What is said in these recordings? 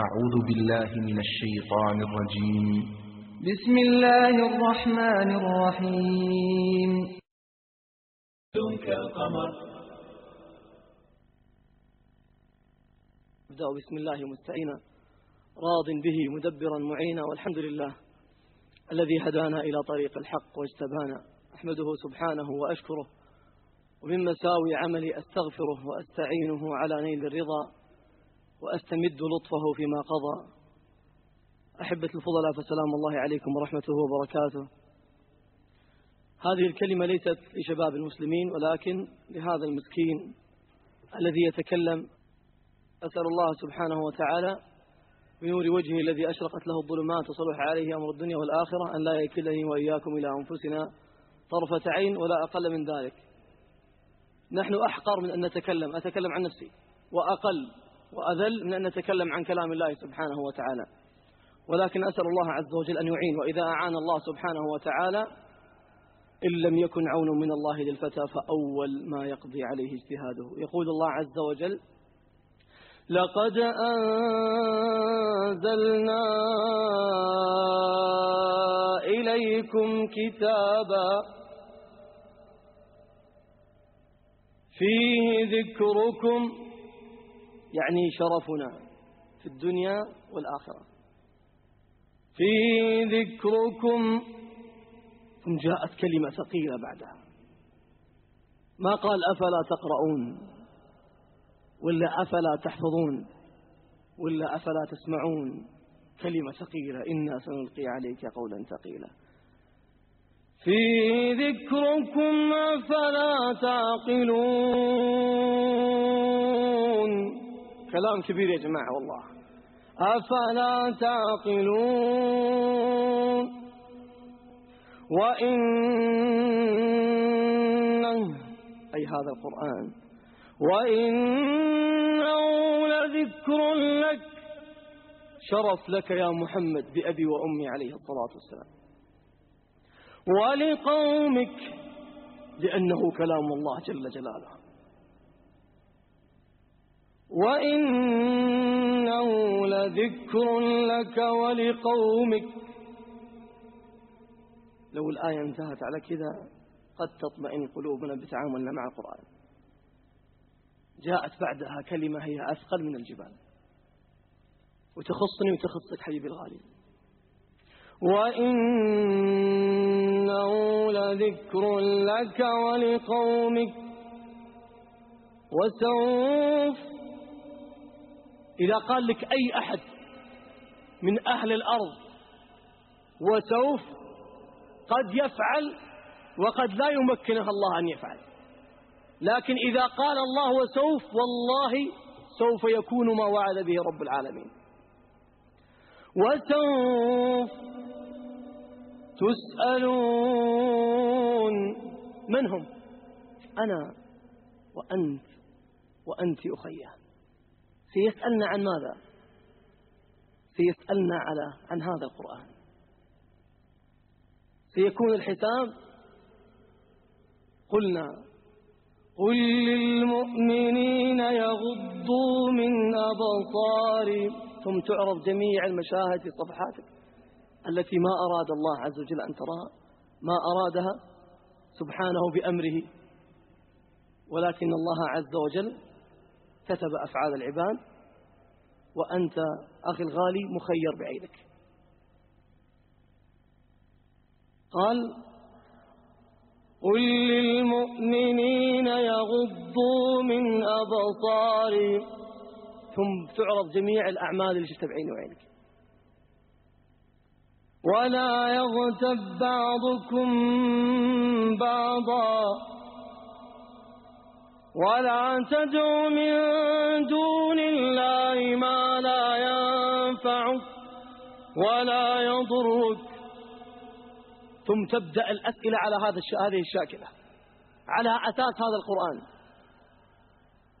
أعوذ بالله من الشيطان الرجيم. بسم الله الرحمن الرحيم. كالقمر أبدأ بسم الله مستعينا. راض به مدبرا معينا والحمد لله الذي هدانا إلى طريق الحق واجتبانا. أحمده سبحانه وأشكره. ومن مساوي عملي أستغفره وأستعينه على نيل الرضا. وأستمد لطفه فيما قضى. أحبة الفضلاء فسلام الله عليكم ورحمته وبركاته. هذه الكلمة ليست لشباب المسلمين ولكن لهذا المسكين الذي يتكلم. أسأل الله سبحانه وتعالى بنور وجهه الذي أشرقت له الظلمات وصلح عليه أمر الدنيا والآخرة أن لا يكلني وإياكم إلى أنفسنا طرفة عين ولا أقل من ذلك. نحن أحقر من أن نتكلم. أتكلم عن نفسي. وأقل. وأذل من أن نتكلم عن كلام الله سبحانه وتعالى. ولكن أسأل الله عز وجل أن يعين. وإذا أعان الله سبحانه وتعالى إن لم يكن عون من الله للفتى فأول ما يقضي عليه اجتهاده. يقول الله عز وجل لقد أنزلنا إليكم كتابا فيه ذكركم يعني شرفنا في الدنيا والآخرة. فيه ذكركم ثم جاءت كلمة ثقيلة بعدها. ما قال أفلا تقرؤون؟ ولا أفلا تحفظون؟ ولا أفلا تسمعون؟ كلمة ثقيلة. إنا سنلقي عليك قولا ثقيلا. في ذكركم أفلا تعقلون؟ كلام كبير يا جماعة والله. أفلا تعقلون؟ وإنه أي هذا القرآن. وإنه لذكر لك. شرف لك يا محمد بأبي وأمي عليه الصلاة والسلام. ولقومك لأنه كلام الله جل جلاله. وإنه لذكر لك ولقومك. لو الآية انتهت على كذا قد تطمئن قلوبنا بتعاملنا مع القرآن. جاءت بعدها كلمة هي أثقل من الجبال. وتخصني وتخصك حبيبي الغالي وإنه لذكر لك ولقومك. وسوف إذا قال لك أي أحد من أهل الأرض وسوف قد يفعل وقد لا يمكنه الله أن يفعل. لكن إذا قال الله وسوف والله سوف يكون ما وعد به رب العالمين. وسوف تسألون من هم؟ أنا وأنت وأنت أخيه سيسألنا عن ماذا؟ سيسألنا على عن هذا القرآن. سيكون الحساب قلنا قل للمؤمنين يغضوا من أبصارهم ثم تعرض جميع المشاهد في صفحاتك التي ما أراد الله عز وجل أن تراها ما أرادها سبحانه بأمره. ولكن الله عز وجل كتب أفعال العباد وأنت أخي الغالي مخير بعينك. قال قل للمؤمنين يغضوا من أبصارهم ثم تعرض جميع الأعمال اللي شفتها بعيني وعينك. ولا يغتب بعضكم بعضا. ولا تدع من دون الله ما لا ينفعك ولا يضرك. ثم تبدأ الأسئلة على هذا هذه الشاكلة على أساس هذا القرآن.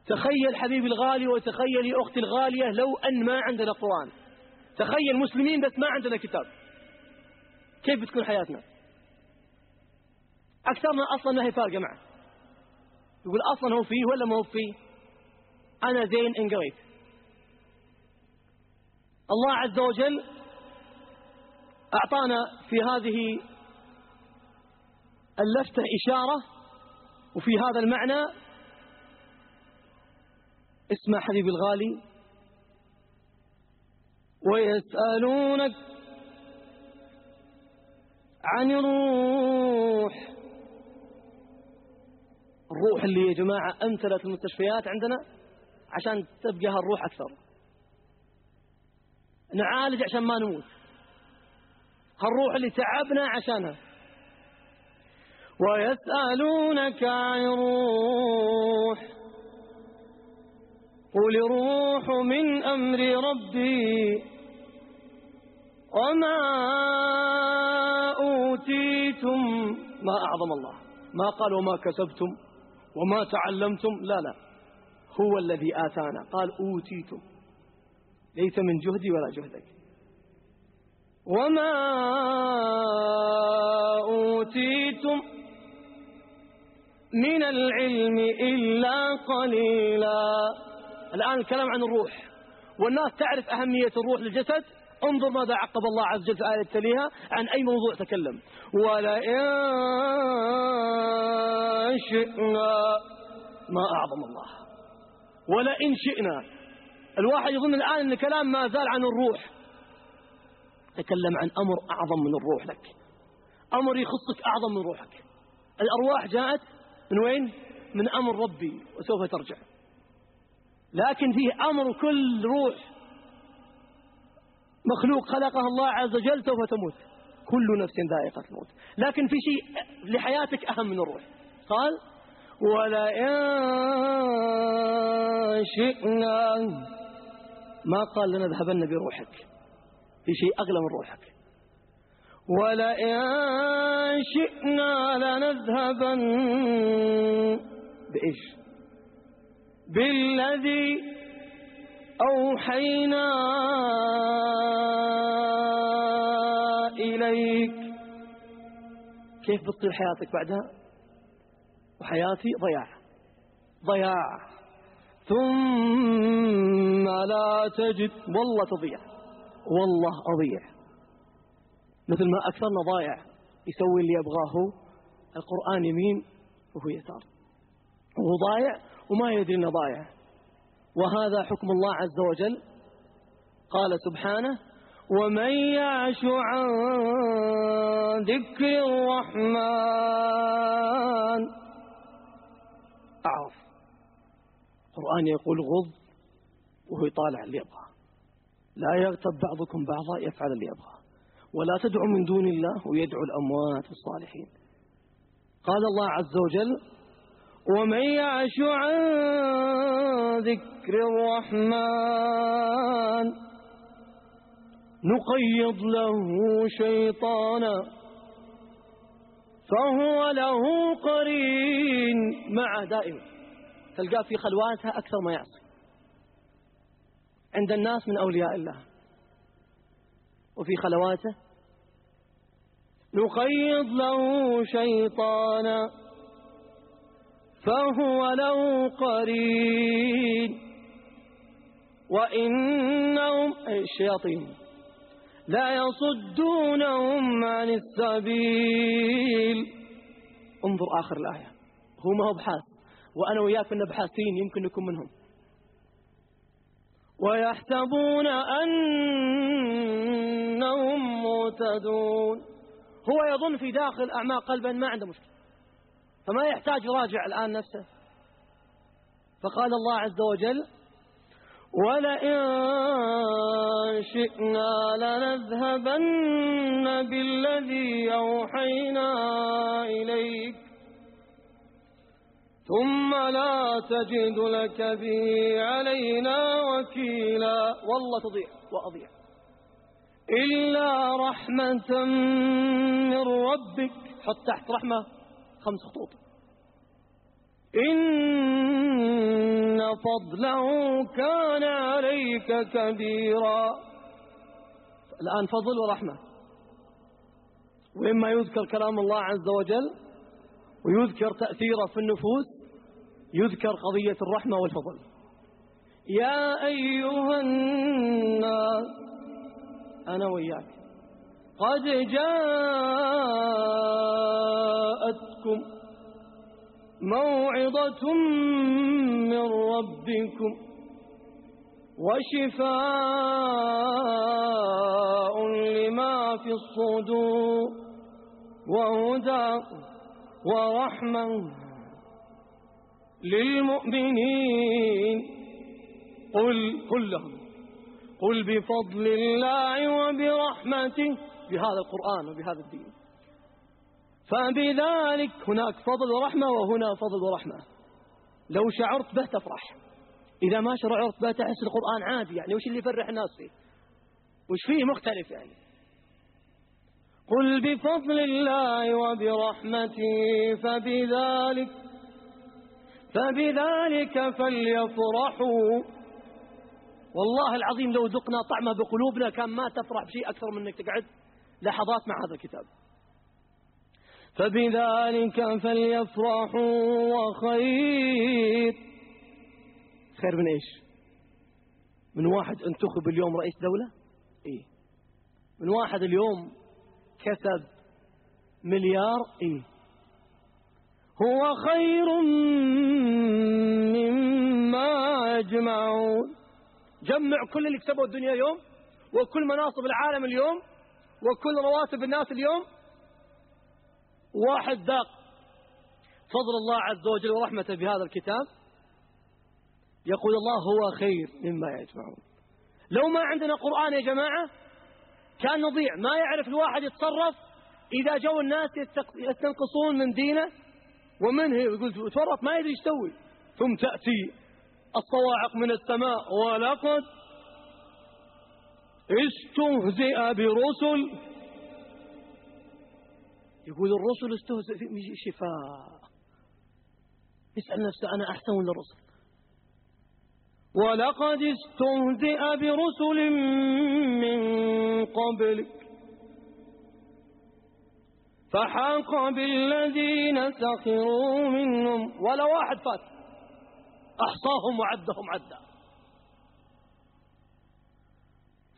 تخيل حبيبي الغالي وتخيلي أختي الغالية لو أن ما عندنا قرآن. تخيل مسلمين بس ما عندنا كتاب. كيف بتكون حياتنا؟ أكثرنا أصلا ما هي فارقة معه. يقول أصلا هو فيه ولا ما هو فيه؟ أنا زين إن قريت. الله عز وجل أعطانا في هذه اللفتة إشارة وفي هذا المعنى اسمع حبيبي الغالي. ويسألونك عن الروح. الروح اللي يا جماعة أمثلت المستشفيات عندنا عشان تبقى هالروح أكثر. نعالج عشان ما نموت. هالروح اللي تعبنا عشانها. ويسألونك عن الروح. قل الروح من أمر ربي. وما أوتيتم ما أعظم الله. ما قال وما كسبتم. وما تعلمتم لا لا. هو الذي آتانا. قال أوتيتم. ليس من جهدي ولا جهدك. وما أوتيتم من العلم إلا قليلا. الآن الكلام عن الروح. والناس تعرف أهمية الروح للجسد؟ انظر ماذا عقب الله عز وجل في آية تليها عن أي موضوع تكلم. ولئن شئنا ما أعظم الله. ولئن شئنا. الواحد يظن الآن أن الكلام ما زال عن الروح. تكلم عن أمر أعظم من الروح لك. أمر يخصك أعظم من روحك. الأرواح جاءت من وين؟ من أمر ربي وسوف ترجع. لكن فيه أمر كل روح مخلوق خلقها الله عز وجل سوف تموت. كل نفس ذائقة الموت. لكن في شيء لحياتك أهم من الروح. قال ولئن شئنا ما قال لنذهبن بروحك. في شيء أغلى من روحك. ولئن شئنا لنذهبن بإيش؟ بالذي أوحينا إليك. كيف بتصير حياتك بعدها؟ وحياتي ضياع. ضياع. ثم لا تجد. والله تضيع. والله أضيع. مثل ما أكثرنا ضايع يسوي اللي يبغاه. القرآن يمين وهو يسار. وهو ضايع وما يدري إنه ضايع. وهذا حكم الله عز وجل؟ قال سبحانه ومن يعش عن ذكر الرحمن أعرف. القرآن يقول غض وهو يطالع اللي يبغى. لا يغتب بعضكم بعضا يفعل اللي يبغى. ولا تدعو من دون الله ويدعو الأموات الصالحين. قال الله عز وجل ومن يعش عن ذكر الرحمن نقيض له شيطانا فهو له قرين معه دائما تلقاه في خلواتها أكثر ما يعصي. عند الناس من أولياء الله. وفي خلواته نقيض له شيطانا. فهو له قرين وإنهم أي الشياطين لا يصدونهم عن السبيل. انظر آخر الآية. هو ما هو بحاث وأنا وياك كنا بحاثين يمكن نكون منهم. ويحسبون أنهم مهتدون. هو يظن في داخل أعماق قلبه ما عنده مشكلة. فما يحتاج يراجع الآن نفسه. فقال الله عز وجل ولئن شئنا لنذهبن بالذي أوحينا إليك ثم لا تجد لك به علينا وكيلا. والله تضيع وأضيع. إلا رحمة من ربك حط تحت رحمة. خمس خطوط. إن فضله كان عليك كبيرا. الآن فضل ورحمة. وإما يذكر كلام الله عز وجل ويذكر تأثيره في النفوس يذكر قضية الرحمة والفضل. يا أيها الناس أنا وياك. قد جاءتكم موعظة من ربكم وشفاء لما في الصدور وهدى ورحمة للمؤمنين. قل قل لهم قل بفضل الله وبرحمته بهذا القرآن وبهذا الدين. فبذلك هناك فضل ورحمة وهنا فضل ورحمة. لو شعرت به تفرح. إذا ما شعرت به تحس القرآن عادي يعني وش اللي يفرح الناس فيه؟ وش فيه مختلف يعني؟ قل بفضل الله وبرحمته فبذلك فبذلك فليفرحوا. والله العظيم لو ذقنا طعمه بقلوبنا كان ما تفرح بشيء أكثر من أنك تقعد لحظات مع هذا الكتاب. فبذلك فليفرحوا وخير. خير من إيش؟ من واحد انتخب اليوم رئيس دولة؟ إيه. من واحد اليوم كسب مليار؟ إيه. هو خير مما يجمعون. جمع كل اللي كسبوا الدنيا اليوم وكل مناصب العالم اليوم وكل رواتب الناس اليوم واحد ذاق. فضل الله عز وجل ورحمته بهذا الكتاب. يقول الله هو خير مما يجمعون. لو ما عندنا قرآن يا جماعة كان نضيع. ما يعرف الواحد يتصرف إذا جو الناس يستنقصون من دينه ومنه يقول تورط ما يدري يسوي. ثم تأتي الصواعق من السماء. ولقد استهزئ برسل يقول الرسل استهزئ في شفاء. يسأل نفسه أنا أحسن ولا الرسل. ولقد استهزئ برسل من قبلك. فحاق بالذين سخروا منهم. ولا واحد فات. أحصاهم وعدهم عدا.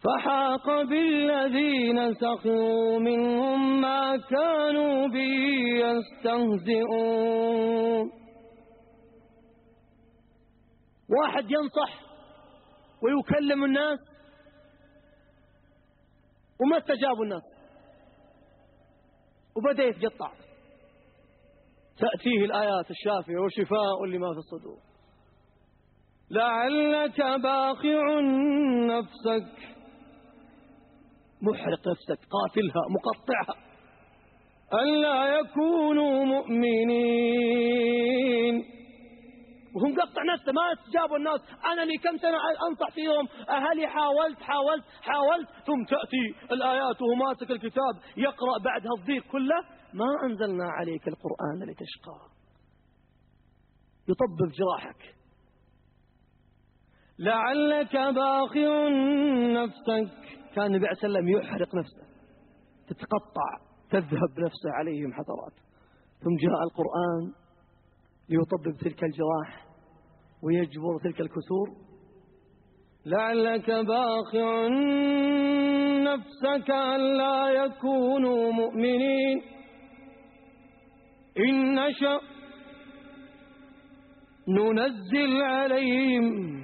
فحاق بالذين سخروا منهم ما كانوا به يستهزئون. واحد ينصح ويكلم الناس وما استجابوا الناس. وبدأ يتقطع. تأتيه الآيات الشافية وشفاء لما في الصدور. لعلك باخع نفسك. محرق نفسك قاتلها مقطعها. ألا يكونوا مؤمنين. وهم قطع نفسه ما استجابوا الناس. أنا لي كم سنة أنصح فيهم؟ أهلي حاولت حاولت حاولت ثم تأتي الآيات وهو ماسك الكتاب يقرأ بعدها الضيق كله. ما أنزلنا عليك القرآن لتشقى. يطبب جراحك. لعلك باخع نفسك. كان النبي عليه وسلم يحرق نفسه تتقطع تذهب نفسه عليهم حسرات ثم جاء القرآن ليطبب تلك الجراح ويجبر تلك الكسور. لعلك باخع نفسك ألا يكونوا مؤمنين. إن نشأ ننزل عليهم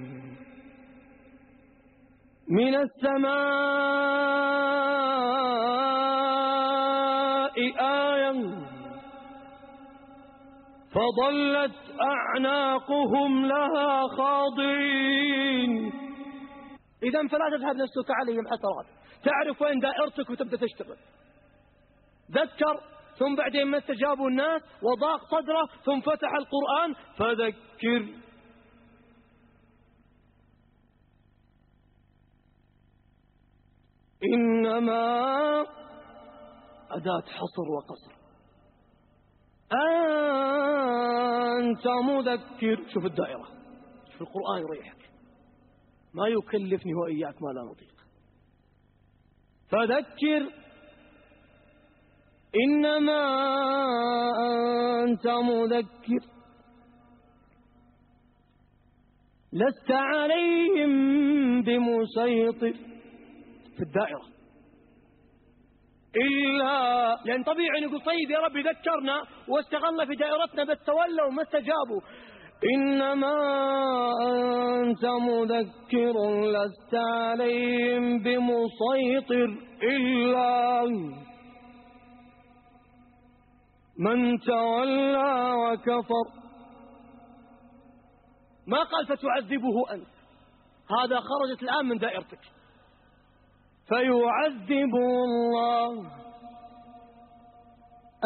من السماء آية فظلت أعناقهم لها خاضعين. إذا فلا تذهب نفسك عليهم حسرات. تعرف وين دائرتك وتبدأ تشتغل. ذكر ثم بعدين ما استجابوا الناس وضاق صدره ثم فتح القرآن فذكر. إنما أداة حصر وقصر. أنت مذكر. شوف الدائرة. شوف القرآن يريحك. ما يكلفني وإياك ما لا نطيق. فذكر. إنما أنت مذكر. لست عليهم بمسيطر. في الدائرة. إلا لأن طبيعي نقول طيب يا رب ذكرنا واستغلنا في دائرتنا بس تولوا وما استجابوا. إنما أنت مذكر لست عليهم بمسيطر إلا من تولى وكفر. ما قال فتعذبه أنت. هذا خرجت الآن من دائرتك. فيعذبه الله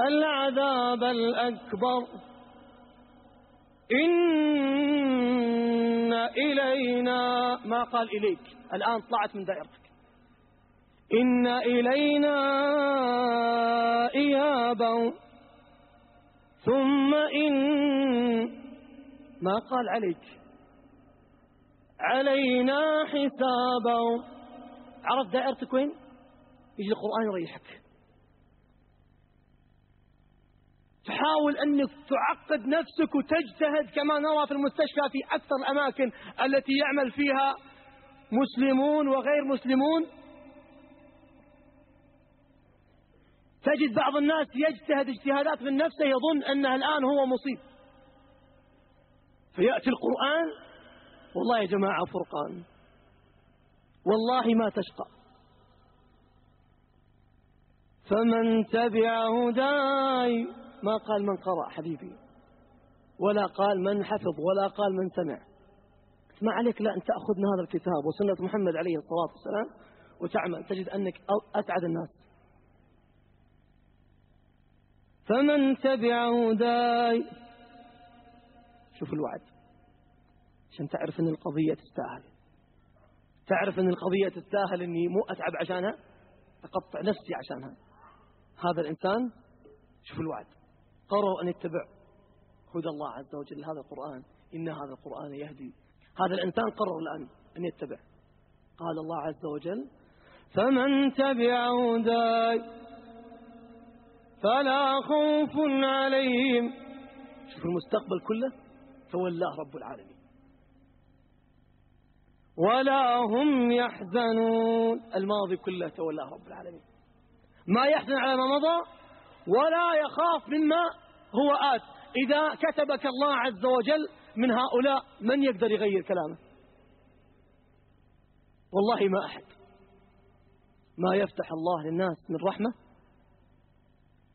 العذاب الأكبر. إن إلينا ما قال إليك؟ الآن طلعت من دائرتك. إن إلينا إيابا ثم إن ما قال عليك؟ علينا حسابا عرف دائرتك وين؟ يجي القرآن يريحك. تحاول أنك تعقد نفسك وتجتهد كما نرى في المستشفى في أكثر الأماكن التي يعمل فيها مسلمون وغير مسلمون. تجد بعض الناس يجتهد اجتهادات من نفسه يظن أنه الآن هو مصيب. فيأتي القرآن والله يا جماعة فرقان. والله ما تشقى. فمن تبع هداي ما قال من قرأ حبيبي ولا قال من حفظ ولا قال من سمع. ما عليك لا أن تأخذ من هذا الكتاب وسنة محمد عليه الصلاة والسلام وتعمل تجد أنك أسعد الناس. فمن تبع هداي شوف الوعد. عشان تعرف أن القضية تستاهل. تعرف أن القضية تستاهل أني مو أتعب عشانها؟ أقطع نفسي عشانها. هذا الإنسان شوف الوعد. قرروا أن يتبع هدى الله عز وجل. هذا القرآن. إن هذا القرآن يهدي. هذا الإنسان قرر الآن أن يتبع. قال الله عز وجل فمن تبع هداي فلا خوف عليهم. شوف المستقبل كله تولاه رب العالمين. ولا هم يحزنون. الماضي كله تولاه رب العالمين. ما يحزن على ما مضى ولا يخاف مما هو آت. إذا كتبك الله عز وجل من هؤلاء من يقدر يغير كلامه؟ والله ما أحد. ما يفتح الله للناس من رحمة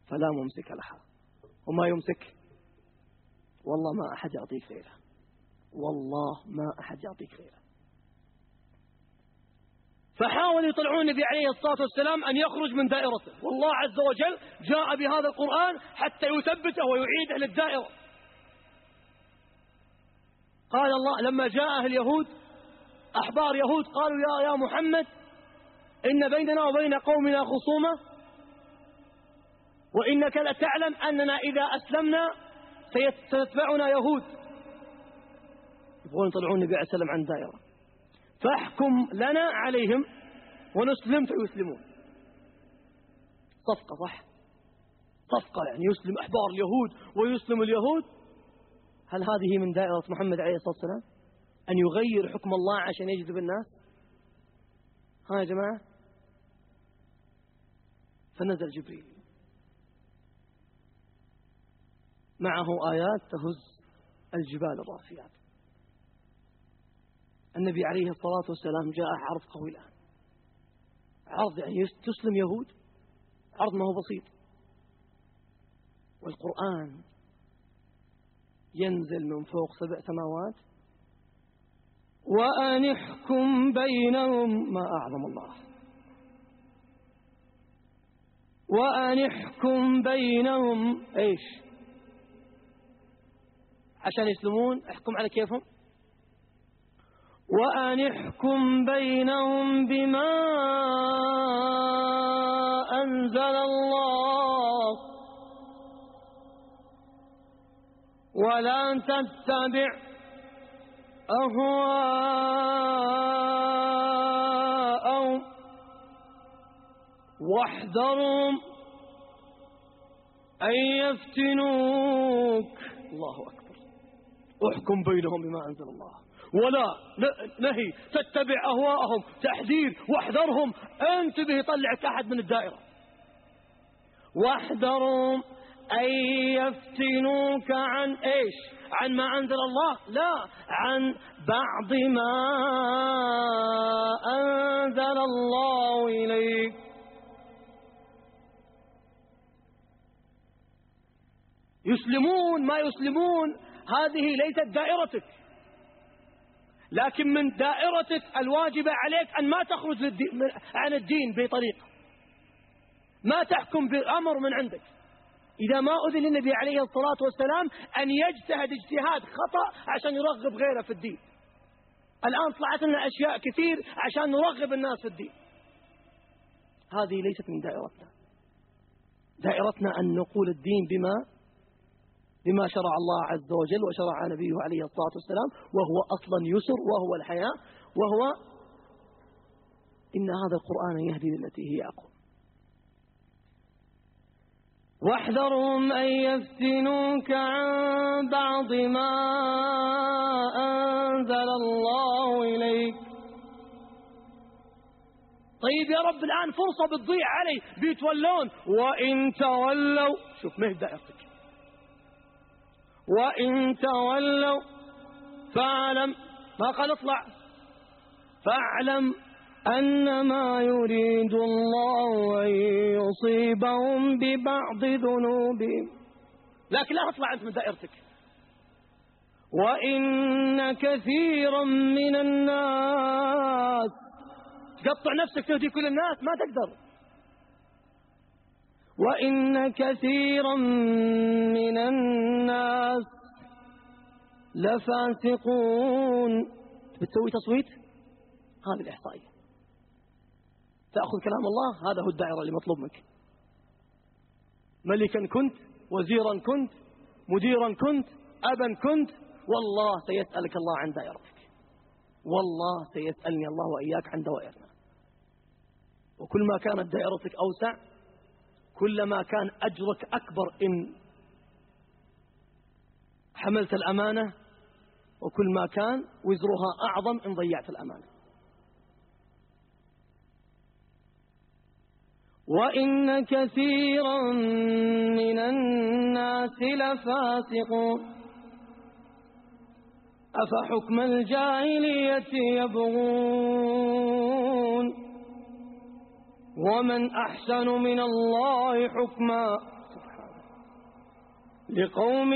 فلا ممسك لها. وما يمسك والله ما أحد يعطيك غيره والله ما أحد يعطيك غيره فحاولوا يطلعون النبي عليه الصلاة والسلام أن يخرج من دائرته. والله عز وجل جاء بهذا القرآن حتى يثبته ويعيده للدائرة. قال الله لما جاءه اليهود أحبار يهود قالوا يا يا محمد إن بيننا وبين قومنا خصومة وإنك لتعلم أننا إذا أسلمنا سيتبعنا يهود. يبغون يطلعون النبي عليه السلام عن دائرة. فاحكم لنا عليهم ونسلم فيسلمون. صفقة صح؟ صفقة يعني يسلم أحبار اليهود ويسلم اليهود. هل هذه من دائرة محمد عليه الصلاة والسلام؟ أن يغير حكم الله عشان يجذب الناس؟ ها يا جماعة. فنزل جبريل. معه آيات تهز الجبال الراسيات النبي عليه الصلاة والسلام جاء عرض قوي الآن. عرض يعني تسلم يهود. عرض ما هو بسيط. والقرآن ينزل من فوق سبع سماوات. وأن احكم بينهم ما أعظم الله. وأن احكم بينهم إيش؟ عشان يسلمون احكم على كيفهم. وأن احكم بينهم بما أنزل الله. ولا تتبع أهواءهم. واحذرهم أن يفتنوك. الله أكبر. احكم بينهم بما أنزل الله. ولا نهي. تتبع أهواءهم تحذير واحذرهم. انتبه يطلعك أحد من الدائرة. واحذرهم أن يفتنوك عن إيش؟ عن ما أنزل الله؟ لا. عن بعض ما أنزل الله إليك. يسلمون ما يسلمون. هذه ليست دائرتك. لكن من دائرتك الواجبة عليك أن ما تخرج عن الدين بطريقة ما تحكم بأمر من عندك. إذا ما أذن النبي عليه الصلاة والسلام أن يجتهد اجتهاد خطأ عشان يرغب غيره في الدين. الآن طلعت لنا أشياء كثير عشان نرغب الناس في الدين. هذه ليست من دائرتنا. دائرتنا أن نقول الدين بما بما شرع الله عز وجل وشرع نبيه عليه الصلاة والسلام وهو أصلا يسر وهو الحياة وهو إن هذا القرآن يهدي للتي هي أقوم واحذرهم أن يفتنوك عن بعض ما أنزل الله إليك. طيب يا رب الآن فرصة بتضيع علي. بيتولون. وإن تولوا شوف ما دائرتك وإن تولوا فاعلم ما قال أطلع. فاعلم أنما يريد الله أن يصيبهم ببعض ذنوبهم. لكن لا تطلع أنت من دائرتك. وإن كثيرا من الناس تقطع نفسك تهدي كل الناس ما تقدر. وإن كثيرا من الناس لفاسقون. بتسوي تصويت؟ هذه الإحصائية. تأخذ كلام الله؟ هذا هو الدائرة اللي مطلوب منك. ملكا كنت وزيرا كنت مديرا كنت أبا كنت. والله سيسألك الله عن دائرتك. والله سيسألني الله وإياك عن دوائرنا. وكل ما كانت دائرتك أوسع كلما كان أجرك أكبر إن حملت الأمانة وكل ما كان وزرها أعظم إن ضيعت الأمانة. وإن كثيرا من الناس لفاسقون. أفحكم الجاهلية يبغون ومن أحسن من الله حكما لقوم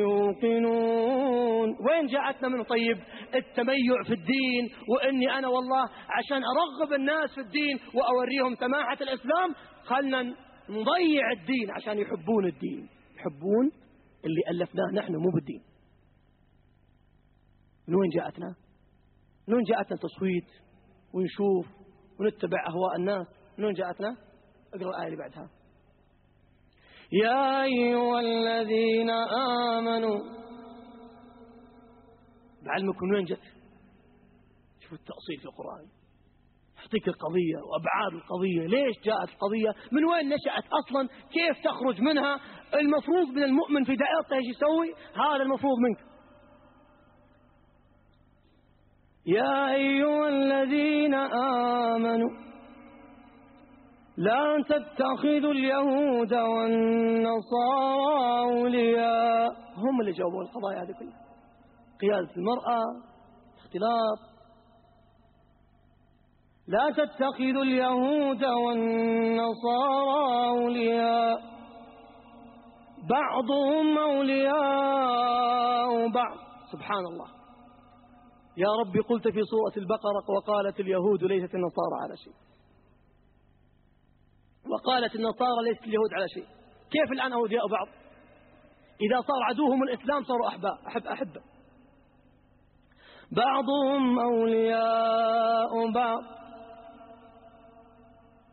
يوقنون. وين جاءتنا من طيب التميع في الدين وإني أنا والله عشان أرغب الناس في الدين وأوريهم سماحة الإسلام خلنا نضيع الدين عشان يحبون الدين. يحبون اللي ألفناه نحن مو بالدين. من وين جاءتنا؟ من وين جاءتنا؟ تصويت ونشوف ونتبع أهواء الناس. من وين جاءتنا؟ اقرأ الآية اللي بعدها. يا أيها الذين آمنوا بعلمكم من وين جت شوف التأصيل في القرآن. يعطيك القضية وأبعاد القضية. ليش جاءت القضية؟ من وين نشأت أصلا؟ كيف تخرج منها؟ المفروض من المؤمن في دائرته إيش يسوي؟ هذا المفروض منك. يا أيها الذين آمنوا لا تتخذوا اليهود والنصارى أولياء. هم اللي جاوبوا القضايا هذه كلها. قيادة المرأة اختلاط لا تتخذوا اليهود والنصارى أولياء. بعضهم أولياء بعض. سبحان الله. يا رب قلت في سورة البقرة وقالت اليهود ليست النصارى على شيء. وقالت النصارى ليست اليهود على شيء. كيف الآن أولياء بعض إذا صار عدوهم الإسلام صاروا أحباء أحب أحبة بعضهم أولياء بعض.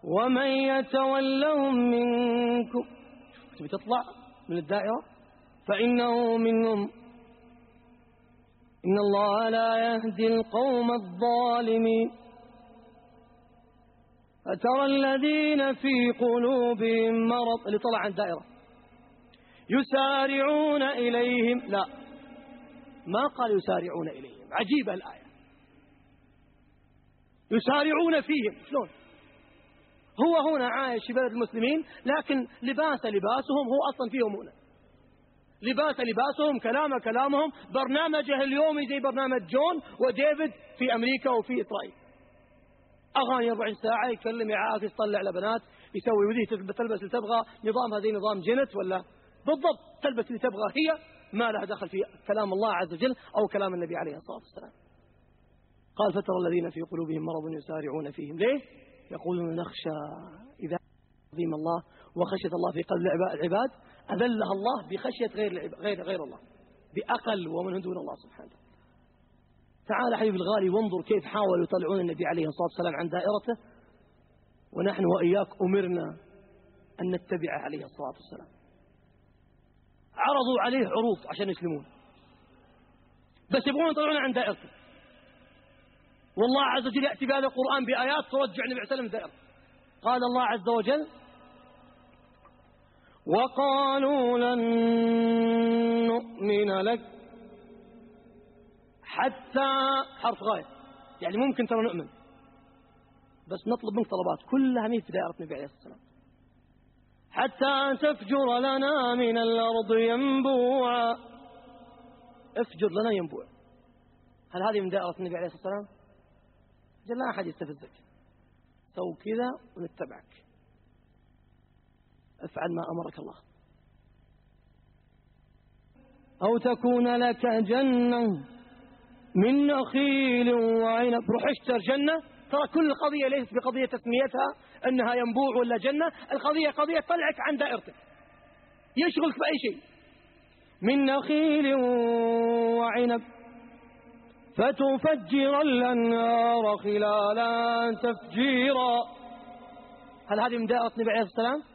ومن يتولهم منكم تبي تطلع من الدائرة؟ فإنه منهم. إن الله لا يهدي القوم الظالمين فترى الذين في قلوبهم مرض اللي طلع عن الدائرة يسارعون إليهم. لا. ما قال يسارعون إليهم. عجيبة الآية. يسارعون فيهم. شلون؟ هو هنا عايش في بلد المسلمين لكن لباس لباسهم هو أصلا فيهم هنا. لباس لباسهم كلام كلامهم. برنامجه اليومي زي برنامج جون وديفيد في أمريكا وفي إسرائيل. أغاني 40 ساعة يكلم يعاكس يطلع لبنات يسوي وذي تلبس اللي تبغى. نظام هذه نظام جنت ولا؟ بالضبط تلبس اللي تبغى. هي ما لها دخل في كلام الله عز وجل أو كلام النبي عليه الصلاة والسلام. قال فترى الذين في قلوبهم مرض يسارعون فيهم. ليه؟ يقولون نخشى إذا عظيم الله وخشية الله في قلب العباد أذلها الله بخشية غير غير غير الله بأقل ومن دون الله سبحانه تعال حبيبي الغالي وانظر كيف حاولوا يطلعون النبي عليه الصلاة والسلام عن دائرته. ونحن وإياك أمرنا أن نتبعه عليه الصلاة والسلام. عرضوا عليه عروض عشان يسلمون. بس يبغون يطلعون عن دائرته. والله عز وجل يأتي بهذا القرآن بآيات ترجع النبي عليه وسلم دائرة. قال الله عز وجل وقالوا لن نؤمن لك حتى حرف غاية. يعني ممكن ترى نؤمن بس نطلب منك طلبات كلها ميت في دائرة النبي عليه الصلاة والسلام. حتى تفجر لنا من الأرض ينبوعا. افجر لنا ينبوع. هل هذه من دائرة النبي عليه الصلاة والسلام؟ جل لا أحد يستفزك. سو كذا ونتبعك. افعل ما أمرك الله. أو تكون لك جنة من نخيل وعنب. روح اشتر جنة. ترى كل قضية ليست بقضية تسميتها أنها ينبوع ولا جنة. القضية قضية طلعك عن دائرتك. يشغلك بأي شيء. من نخيل وعنب. فتفجر الأنهار خلالا تفجيرا. هل هذه من دائرة النبي عليه السلام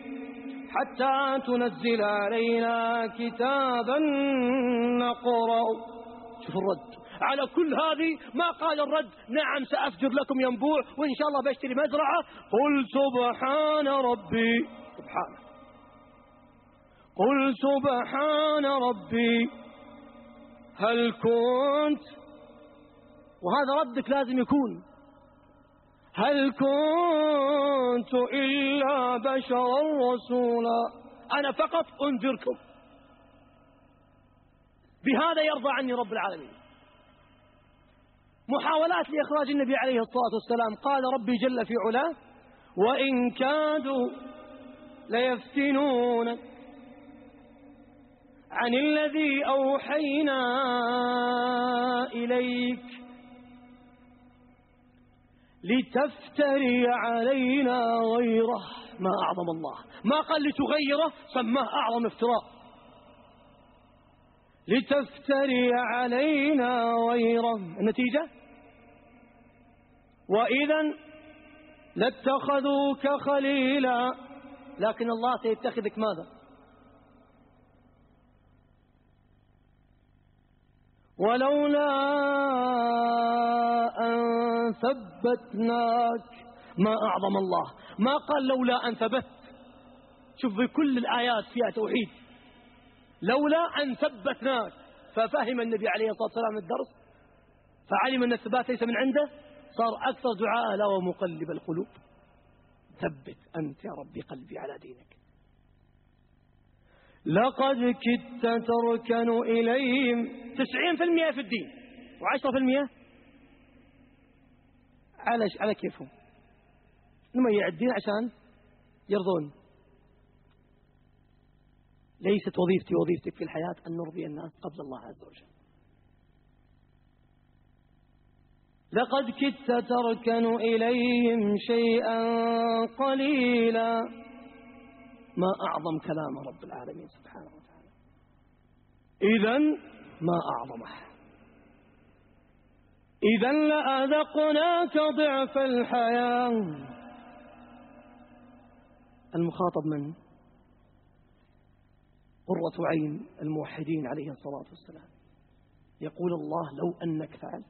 حتى تنزل علينا كتابا نقرأ. شوف الرد. على كل هذه ما قال الرد. نعم سأفجر لكم ينبوع وإن شاء الله بشتري مزرعة. قل سبحان ربي. سبحانه قل سبحان ربي. هل كنت؟ وهذا ردك لازم يكون. هل كنت إلا بشرا رسولا؟ أنا فقط أنذركم. بهذا يرضى عني رب العالمين. محاولات لإخراج النبي عليه الصلاة والسلام. قال ربي جل في علاه وإن كادوا ليفتنونك عن الذي أوحينا إليك. لتفتري علينا غيره. ما أعظم الله. ما قال لتغيره؟ سماه أعظم افتراء. لتفتري علينا غيره. النتيجة؟ وإذا لاتخذوك خليلا. لكن الله سيتخذك ماذا؟ ولولا أن ثبتناك ما أعظم الله. ما قال لولا أن ثبت. شوف في كل الآيات فيها توحيد. لولا أن ثبتناك. ففهم النبي عليه الصلاة والسلام الدرس. فعلم أن الثبات ليس من عنده. صار أكثر دعاء لا ومقلب القلوب. ثبت أنت يا ربي قلبي على دينك. لقد كدت تركن إليهم. تسعين في المئة في الدين. وعشرة في المئة على, على كيفهم. نميع الدين عشان يرضون. ليست وظيفتي وظيفتك في الحياة أن نرضي الناس قبل الله عز وجل. لقد كدت تركن إليهم شيئا قليلا. ما أعظم كلام رب العالمين سبحانه وتعالى. إذا ما أعظمه. إذا لأذقناك ضعف الحياة. المخاطب من؟ قرة عين الموحدين عليه الصلاة والسلام. يقول الله لو أنك فعلت.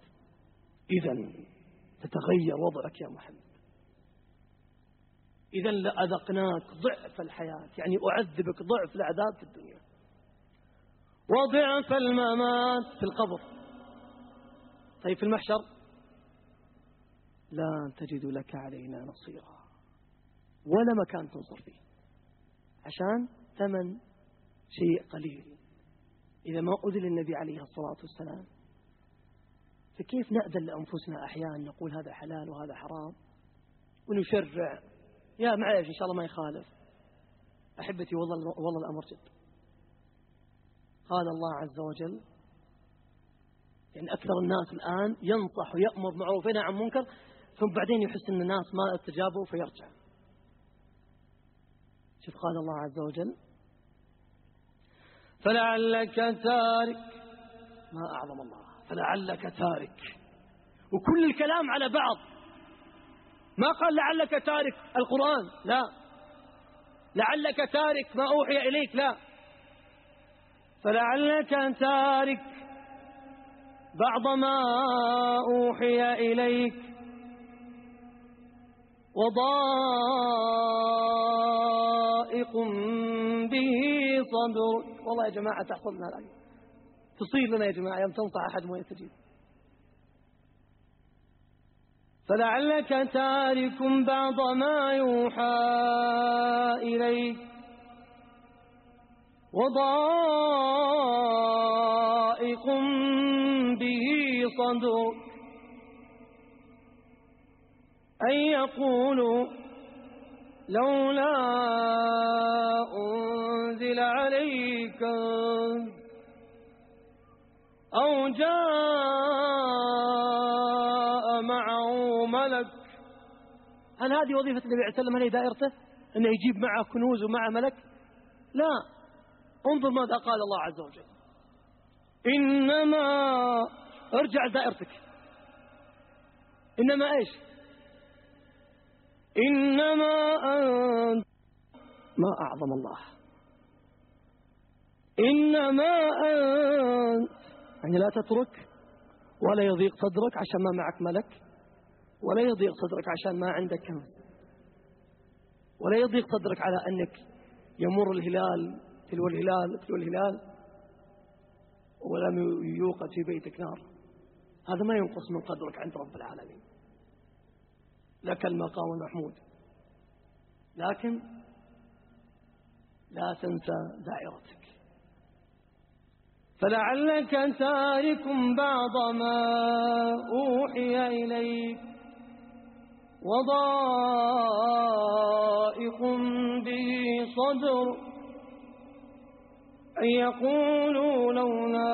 إذا تتغير وضعك يا محمد. إذا لأذقناك ضعف الحياة. يعني أعذبك ضعف العذاب في الدنيا. وضعف الممات في القبر. طيب في المحشر؟ لا تجد لك علينا نصيرا ولا مكان تنصر فيه عشان ثمن شيء قليل. إذا ما أذل النبي عليه الصلاة والسلام فكيف نأذن لأنفسنا أحيانا نقول هذا حلال وهذا حرام ونشرع؟ يا معلش إن شاء الله ما يخالف. أحبتي والله والله الأمر جد. قال الله عز وجل يعني أكثر الناس الآن ينصح ويأمر معروف عن منكر ثم بعدين يحس أن الناس ما استجابوا فيرجع. شوف قال الله عز وجل فلعلك تارك ما أعظم الله. فلعلك تارك وكل الكلام على بعض. ما قال لعلك تارك القرآن لا. لعلك تارك ما أوحي إليك لا. فلعلك تارك بعض ما أوحي إليك وضائق به صدرك. والله يا جماعة تحفظنا الآية تصير لنا يا جماعة يوم تنصح أحد ما يستجيب فلعلك تارك بعض ما يوحى إليك. وضائق به صدرك أن يقولوا لولا أنزل عليك أو جاء معه ملك. هل هذه وظيفة النبي عليه وسلم هل دائرته؟ أنه يجيب معه كنوز ومعه ملك؟ لا. انظر ماذا قال الله عز وجل. إنما ارجع لدائرتك. إنما إيش؟ إنما أنت ما أعظم الله. إنما أنت يعني لا تترك ولا يضيق صدرك عشان ما معك ملك ولا يضيق صدرك عشان ما عندك كنز ولا يضيق صدرك على أنك يمر الهلال تلو الهلال تلو الهلال. ولم يوقد في بيتك نار هذا ما ينقص من قدرك عند رب العالمين. لك المقام المحمود. لكن لا تنسى دائرتك. فلعلك تارك بعض ما أوحي إليك. وضائق به صدر أن يقولوا لولا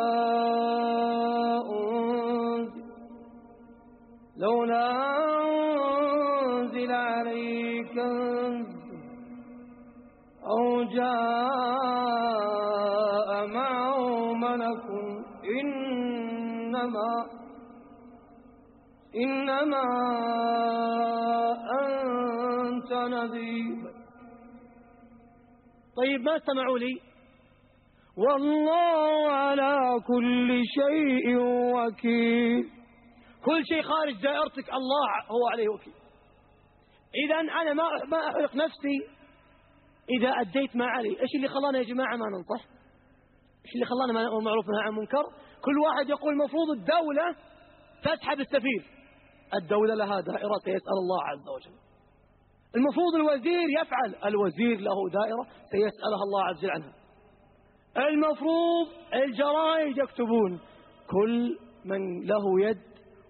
أنزل لولا أنزل عليك أو جاء معه ملك إنما إنما أنت نذير. طيب ما استمعوا لي؟ والله على كل شيء وكيل. كل شيء خارج دائرتك الله هو عليه وكيل. إذا أنا ما ما أحرق نفسي إذا أديت ما علي. إيش اللي خلانا يا جماعة؟ ما ننصح. إيش اللي خلانا ما نأمر معروف عن منكر كل واحد يقول المفروض الدولة تسحب السفير. الدولة لها دائرة سيسأل الله عز وجل. المفروض الوزير يفعل. الوزير له دائرة سيسألها الله عز وجل عنها. المفروض الجرائد يكتبون كل من له يد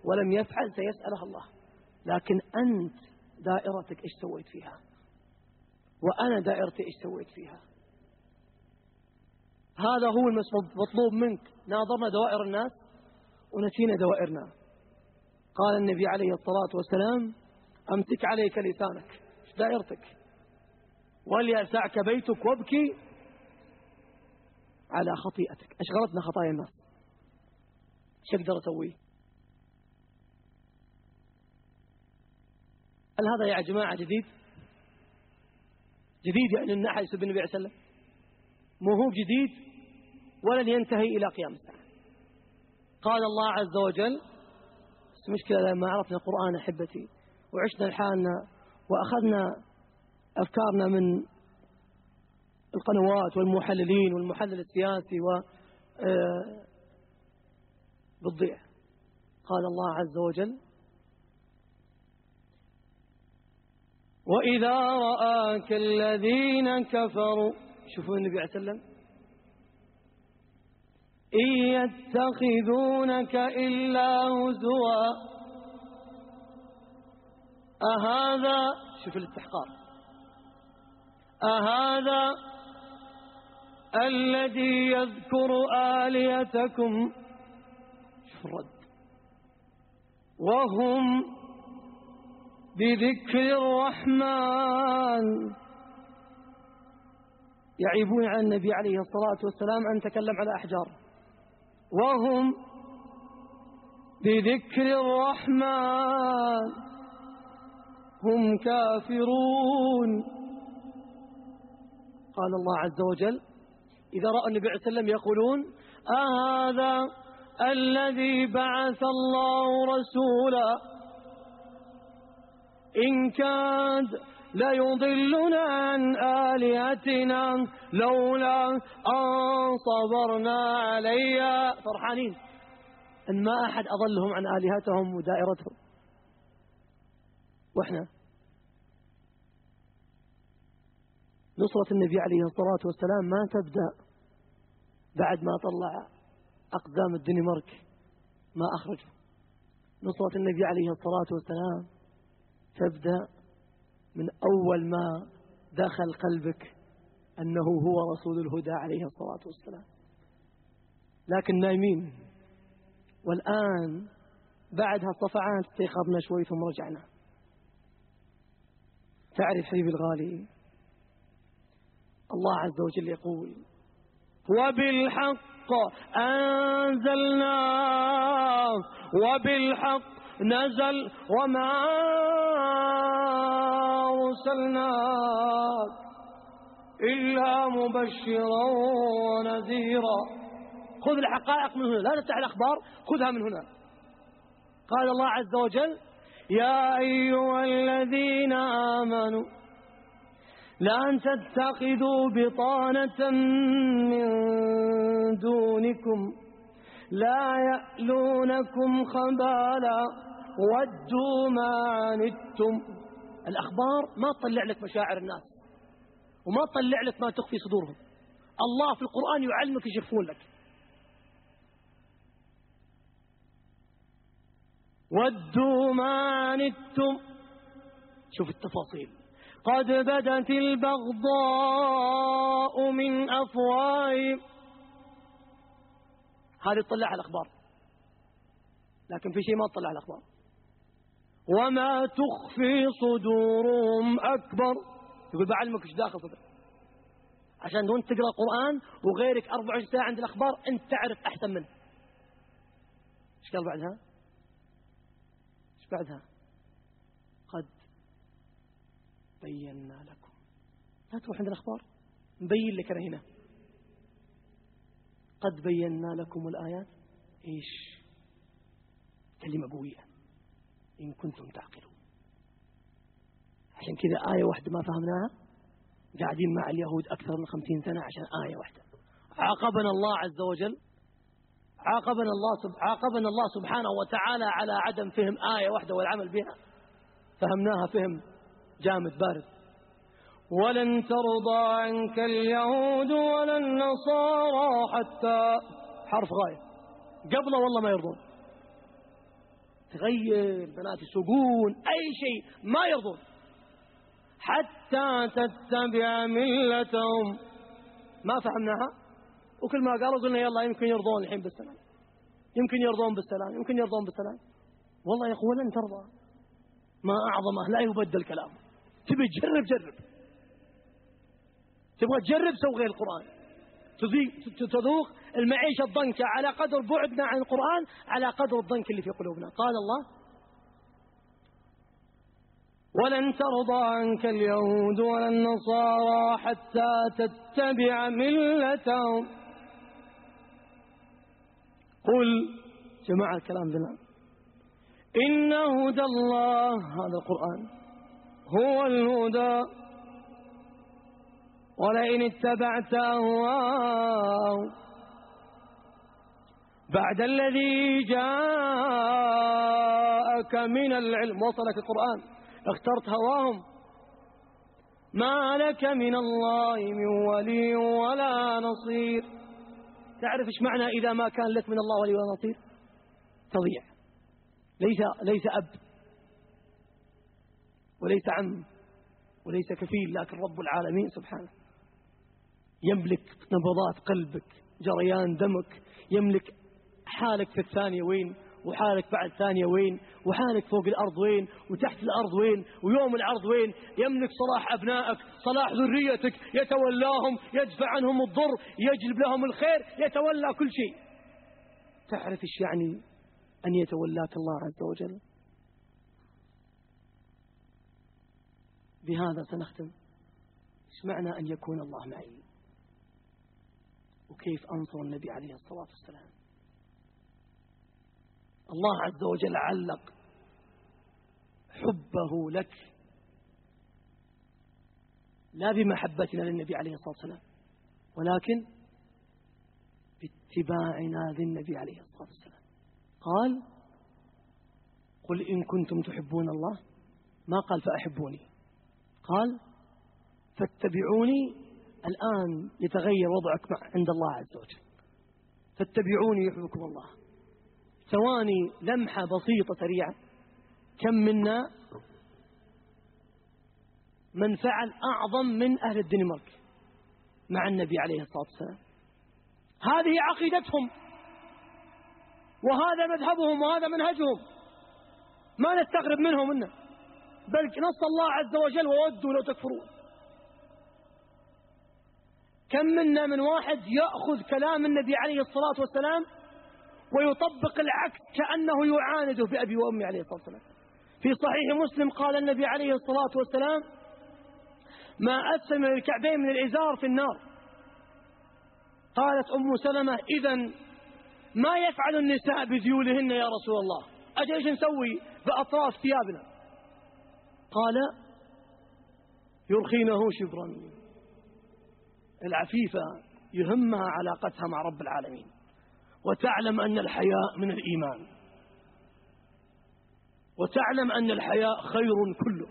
ولم يفعل سيسألها الله. لكن أنت دائرتك إيش سويت فيها؟ وأنا دائرتي إيش سويت فيها؟ هذا هو المطلوب منك. ناظرنا دوائر الناس ونسينا دوائرنا. قال النبي عليه الصلاة والسلام أمسك عليك لسانك. دائرتك؟ وليسعك بيتك وابكي على خطيئتك. أشغلتنا خطايا الناس. شو أقدر أسوي هل هذا يا جماعة جديد؟ جديد يعني النحل يسب النبي عليه وسلم مو هو جديد ولن ينتهي إلى قيام الساعة. قال الله عز وجل بس مشكلة لما عرفنا القرآن أحبتي وعشنا لحالنا وأخذنا أفكارنا من القنوات والمحللين والمحلل السياسي و آه، بتضيع قال الله عز وجل وإذا رآك الذين كفروا شوفوا النبي عليه وسلم. إن يتخذونك إلا هزوا أهذا شوف الاستحقار أهذا الذي يذكر آليتكم الرد وهم بذكر الرحمن. يعيبون على النبي عليه الصلاة والسلام أن تكلم على أحجار. وهم بذكر الرحمن. هم كافرون. قال الله عز وجل إذا رأى النبي عليه وسلم يقولون أهذا الذي بعث الله رسولا؟ إن كاد ليضلنا عن آلهتنا لولا أن صبرنا عليها. فرحانين. أن ما أحد أضلهم عن آلهتهم ودائرتهم. وإحنا نصرة النبي عليه الصلاة والسلام ما تبدأ بعد ما طلع أقدام الدنمارك ما أخرجوا نصرة النبي عليه الصلاة والسلام تبدأ من أول ما دخل قلبك أنه هو رسول الهدى عليه الصلاة والسلام. لكن نايمين. والآن بعد هالصفعات استيقظنا شوي ثم رجعنا. تعرف حبيبي الغالي الله عز وجل يقول وبالحق أنزلناه وبالحق نزل وما أرسلناك إلا مبشرا ونذيرا. خذ الحقائق من هنا لا تفتح الأخبار خذها من هنا. قال الله عز وجل يا أيها الذين آمنوا لا تتخذوا بطانة من دونكم لا يألونكم خبالا ودوا ما عنتم. الأخبار ما تطلع لك مشاعر الناس وما تطلع لك ما تخفي صدورهم. الله في القرآن يعلمك يشرفون لك. ودوا ما عنتم. شوف التفاصيل. قد بدت البغضاء من أفواههم. هذه تطلع الأخبار. لكن في شيء ما تطلع الأخبار. وما تخفي صدورهم أكبر. يقول بعلمك إيش داخل صدرك. عشان وانت تقرأ القرآن وغيرك 24 ساعة عند الأخبار أنت تعرف أحسن منه. إيش قال بعدها؟ إيش بعدها قد بينا لكم. لا تروح عند الأخبار. نبين لك أنا هنا. قد بينا لكم الآيات. إيش؟ كلمة قوية. إن كنتم تعقلون. عشان كذا آية واحدة ما فهمناها. قاعدين مع اليهود أكثر من خمسين سنة عشان آية واحدة. عاقبنا الله عز وجل. عاقبنا الله. عاقبنا الله سبحانه وتعالى على عدم فهم آية واحدة والعمل بها. فهمناها فهم. جامد بارد. ولن ترضى عنك اليهود ولا النصارى حتى حرف غاية. قبله والله ما يرضون. تغير بنات يسوقون أي شيء ما يرضون. حتى تتبع ملتهم. ما فهمناها؟ وكل ما قالوا قلنا يلا يمكن يرضون الحين بالسلام. يمكن يرضون بالسلام يمكن يرضون بالسلام. والله يا اخوه لن ترضى. ما أعظمه لا يبدل كلامه. تبي تجرب جرب. تبغى تجرب سو غير القرآن. تذوق المعيشة الضنكة على قدر بعدنا عن القرآن على قدر الضنك اللي في قلوبنا. قال الله ولن ترضى عنك اليهود ولا النصارى حتى تتبع ملتهم. قل جماعة الكلام ذنا إن هدى الله هذا القرآن. هو الهدى. ولئن اتبعت أهواهم بعد الذي جاءك من العلم. وصلك القرآن. اخترت هواهم. ما لك من الله من ولي ولا نصير. تعرف إيش معنى إذا ما كان لك من الله ولي ولا نصير؟ تضيع ليس ليس أب. وليس عم وليس كفيل لكن رب العالمين سبحانه. يملك نبضات قلبك جريان دمك يملك حالك في الثانية وين وحالك بعد ثانية وين وحالك فوق الأرض وين وتحت الأرض وين ويوم العرض وين. يملك صلاح أبنائك صلاح ذريتك يتولاهم يدفع عنهم الضر يجلب لهم الخير يتولى كل شيء. تعرف إيش يعني أن يتولاك الله عز وجل؟ بهذا سنختم. إيش معنى أن يكون الله معي. وكيف أنصر النبي عليه الصلاة والسلام. الله عز وجل علق حبه لك. لا بمحبتنا للنبي عليه الصلاة والسلام ولكن باتباعنا للنبي عليه الصلاة والسلام. قال قل إن كنتم تحبون الله. ما قال فأحبوني. قال فاتبعوني الآن يتغير وضعك عند الله عز وجل. فاتبعوني يحبكم الله. ثواني لمحة بسيطة سريعة. كم منا من فعل أعظم من أهل الدنمارك مع النبي عليه الصلاة والسلام. هذه عقيدتهم وهذا مذهبهم وهذا منهجهم. ما نستغرب منهم إنه بل نص الله عز وجل وودوا لو تكفرون. كم منا من واحد يأخذ كلام النبي عليه الصلاة والسلام ويطبق العكس كأنه يعانده بأبي وأمي عليه الصلاة والسلام. في صحيح مسلم قال النبي عليه الصلاة والسلام ما أسفل من الكعبين من الإزار في النار. قالت أم سلمة إذا ما يفعل النساء بذيولهن يا رسول الله؟ أجل إيش نسوي بأطراف ثيابنا؟ قال يرخينه شبرا. العفيفة يهمها علاقتها مع رب العالمين وتعلم أن الحياء من الإيمان وتعلم أن الحياء خير كله.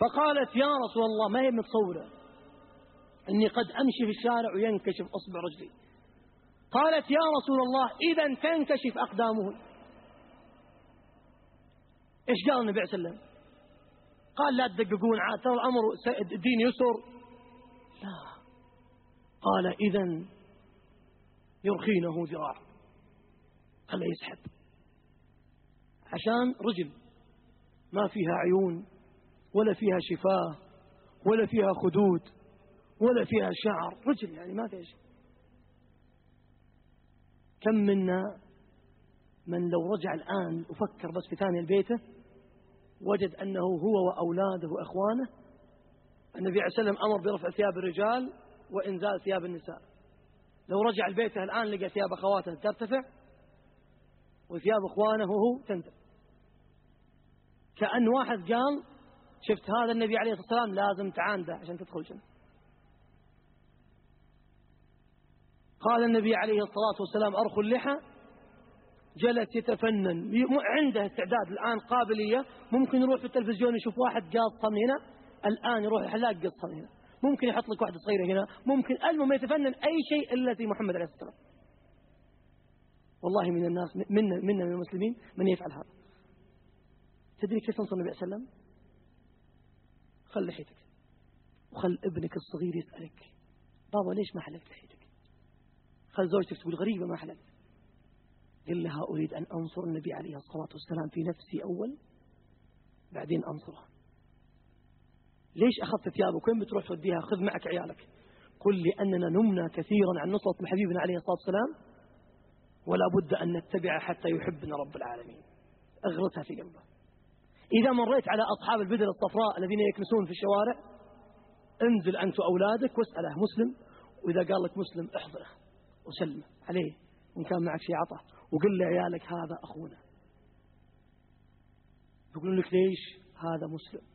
فقالت يا رسول الله ما هي متصورة؟ أني قد أمشي في الشارع وينكشف أصبع رجلي. قالت يا رسول الله إذا تنكشف أقدامه. إيش قال النبي عليه وسلم؟ قال لا تدققون عاد ترى الأمر الدين يسر. لا. قال إذا يرخينه ذراع. خله يسحب. عشان رجل ما فيها عيون ولا فيها شفاه ولا فيها خدود ولا فيها شعر رجل يعني ما فيها شيء. كم منا من لو رجع الآن وفكر بس في ثاني البيته وجد أنه هو وأولاده وإخوانه. النبي عليه السلام أمر برفع ثياب الرجال وإنزال ثياب النساء. لو رجع لبيته الآن لقى ثياب أخواته ترتفع وثياب إخوانه هو تنزل كأن واحد قال شفت هذا النبي عليه الصلاة والسلام لازم تعانده عشان تدخل الجنة. قال النبي عليه الصلاة والسلام أرخوا اللحى جلس يتفنن. عنده استعداد. الآن قابلية. ممكن يروح في التلفزيون يشوف واحد من هنا. الآن يروح الحلاق من هنا. ممكن يحط لك واحدة صغيرة هنا. ممكن المهم يتفنن أي شيء إلا في محمد عليه الصلاة والسلام والله من الناس منا, منا من المسلمين من يفعل هذا. تدري كيف تنصر النبي صلى الله عليه وسلم؟ خل لحيتك وخل ابنك الصغير يسألك بابا ليش ما حلقت لحيتك خل زوجتك تقول غريبة ما حلقت. لها أريد أن أنصر النبي عليه الصلاة والسلام في نفسي أول بعدين أنصره. ليش أخذت ثيابك؟ وين بتروح توديها؟ خذ معك عيالك. قل لأننا نمنا كثيرا عن نصرة حبيبنا عليه الصلاة والسلام ولا بد أن نتبع حتى يحبنا رب العالمين. أغرتها في قلبه. إذا مريت على أصحاب البدر الصفراء الذين يكنسون في الشوارع انزل أنت وأولادك واسأله مسلم وإذا قال لك مسلم احضره وسلم عليه إن كان معك شيء عطه وقل لعيالك هذا أخونا. يقولون لك ليش؟ هذا مسلم.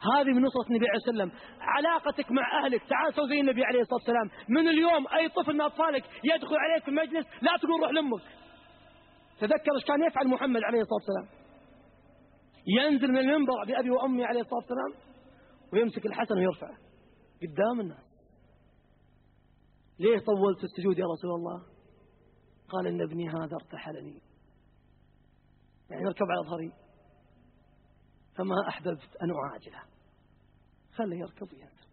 هذه من نصرة النبي عليه السلام. علاقتك مع أهلك. تعال سوي زي النبي عليه الصلاة والسلام. من اليوم أي طفل من أطفالك يدخل عليك في المجلس لا تقول روح لأمك. تذكر إيش كان يفعل محمد عليه الصلاة والسلام؟ ينزل من المنبر بأبي وأمي عليه الصلاة والسلام ويمسك الحسن ويرفعه. قدام الناس. ليه طولت السجود يا رسول الله؟ قال إن ابني هذا ارتحلني يعني اركب على ظهري فما أحببت أن أعاجله. خليه يركض وينزل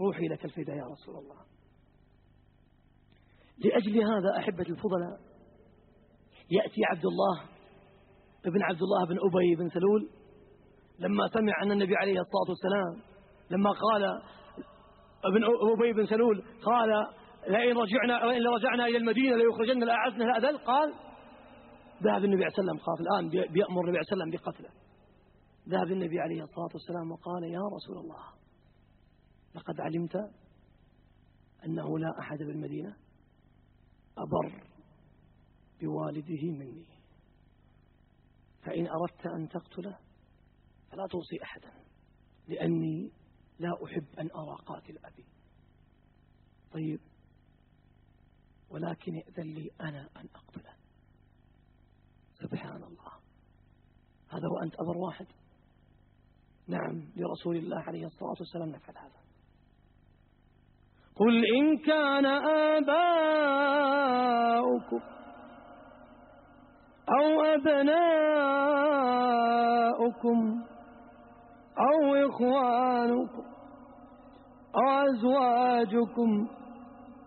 روحي لك الفداء يا رسول الله. لأجل هذا أحبة الفضلاء يأتي عبد الله ابن عبد الله بن أبي بن سلول. لما سمع أن النبي عليه الصلاة والسلام لما قال ابن أبي بن سلول قال لئن رجعنا لئن رجعنا إلى المدينة ليخرجن الأعز من الأذل قال ذهب النبي عليه الصلاة خاف الآن بيأمر النبي عليه والسلام بقتله. ذهب النبي عليه الصلاة والسلام وقال يا رسول الله لقد علمت أنه لا أحد بالمدينة أبر بوالده مني. فإن أردت أن تقتله فلا توصي أحدا لأني لا أحب أن أرى قاتل أبي. طيب ولكن ائذن لي أنا أن أقتله سبحان الله. هذا وأنت أبر واحد. نعم لرسول الله عليه الصلاة والسلام نفعل هذا. قل إن كان آباؤكم أو أبناؤكم أو إخوانكم أو أزواجكم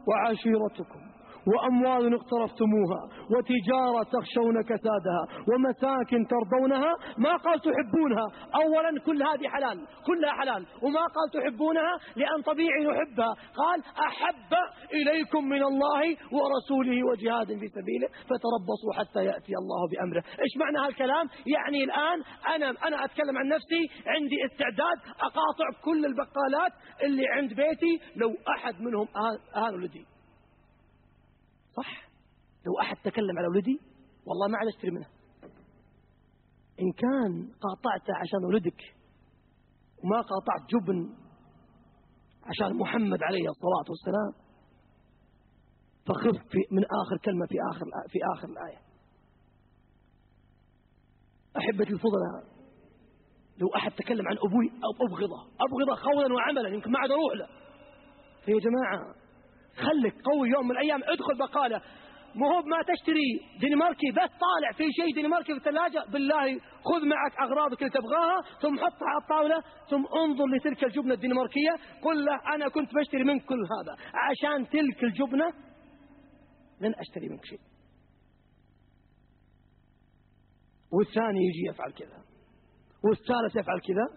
وعشيرتكم. وأموال اقترفتموها وتجارة تخشون كسادها ومساكن ترضونها ما قال تحبونها. أولا كل هذه حلال كلها حلال. وما قال تحبونها لأن طبيعي نحبها قال أحب إليكم من الله ورسوله وجهاد في سبيله فتربصوا حتى يأتي الله بأمره. إيش معنى هالكلام؟ يعني الآن أنا, أنا أتكلم عن نفسي عندي استعداد أقاطع كل البقالات اللي عند بيتي لو أحد منهم أهان ولدي صح؟ لو أحد تكلم على ولدي والله ما عاد أشتري منه. إن كان قاطعته عشان ولدك وما قاطعت جبن عشان محمد عليه الصلاة والسلام فخف من آخر كلمة في آخر في آخر الآية. أحبتي الفضلاء لو أحد تكلم عن أبوي أو أبغضه أبغضه قولا وعملا يمكن ما عاد أروح له. فيا جماعة خلك قوي يوم من الأيام ادخل بقالة. مو هو ما تشتري دنماركي بس طالع في شيء دنماركي في الثلاجة. بالله خذ معك أغراضك اللي تبغاها ثم حطها على الطاولة ثم انظر لتلك الجبنة الدنماركية. قل له أنا كنت بشتري منك كل هذا. عشان تلك الجبنة لن أشتري منك شيء. والثاني يجي يفعل كذا. والثالث يفعل كذا.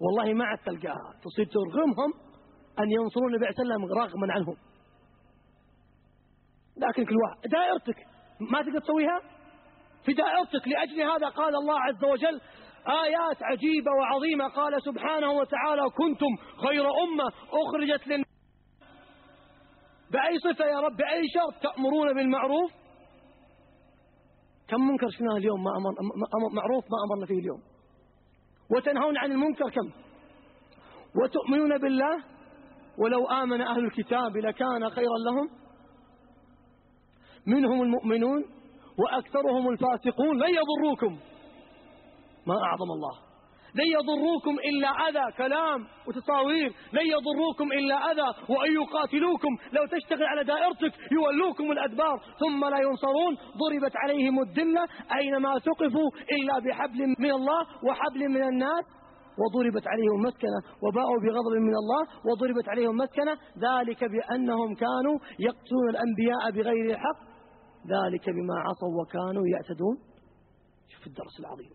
والله ما عاد تلقاها. تصير ترغمهم أن ينصرون النبي عليه وسلم رغما عنهم. لكن كل واحد. دائرتك ما تقدر تسويها؟ في دائرتك لأجل هذا قال الله عز وجل آيات عجيبة وعظيمة. قال سبحانه وتعالى كنتم خير أمة أخرجت للناس. بأي صفة يا رب؟ بأي شرط تأمرون بالمعروف؟ كم منكر شفناه اليوم ما أمر معروف ما أمرنا فيه اليوم. وتنهون عن المنكر كم؟ وتؤمنون بالله؟ ولو آمن أهل الكتاب لكان خيرا لهم؟ منهم المؤمنون وأكثرهم الفاسقون لن يضروكم. ما أعظم الله. لن يضروكم إلا أذى كلام وتصاوير. لن يضروكم إلا أذى وأن يقاتلوكم. لو تشتغل على دائرتك يولوكم الأدبار. ثم لا ينصرون. ضربت عليهم الذلة أينما ثقفوا إلا بحبل من الله وحبل من الناس. وضربت عليهم مسكنة وباءوا بغضب من الله. وضربت عليهم مسكنة ذلك بأنهم كانوا يقتلون الأنبياء بغير حق ذلك بما عصوا وكانوا يعتدون. شوف الدرس العظيم.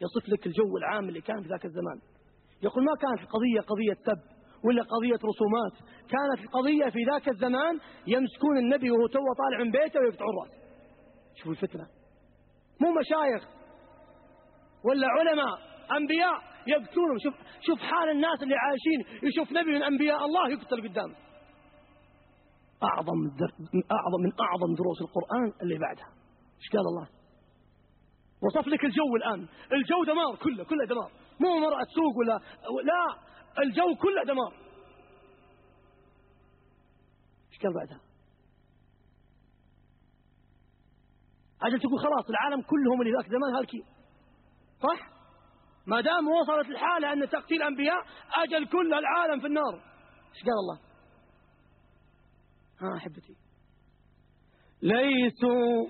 يصف لك الجو العام اللي كان في ذاك الزمان. يقول ما كانت القضية قضية سب ولا قضية رسومات. كانت القضية في ذاك الزمان يمسكون النبي وهو تو طالع من بيته ويقطعون رأسه. شوف الفتنة. مو مشايخ ولا علماء أنبياء يقتلون. شوف شوف حال الناس اللي عايشين. يشوف نبي من أنبياء الله يقتل قدامه. أعظم أعظم من أعظم دروس القرآن اللي بعدها. إيش قال الله؟ وصف لك الجو الآن. الجو دمار كله كله دمار. مو مرأة سوق ولا لا الجو كله دمار. إيش قال بعدها؟ أجل تقول خلاص العالم كلهم اللي ذاك زمان هالكي. صح؟ ما دام وصلت الحالة أن تقتيل أنبياء أجل كل العالم في النار. إيش قال الله؟ ها أحبتي. ليسوا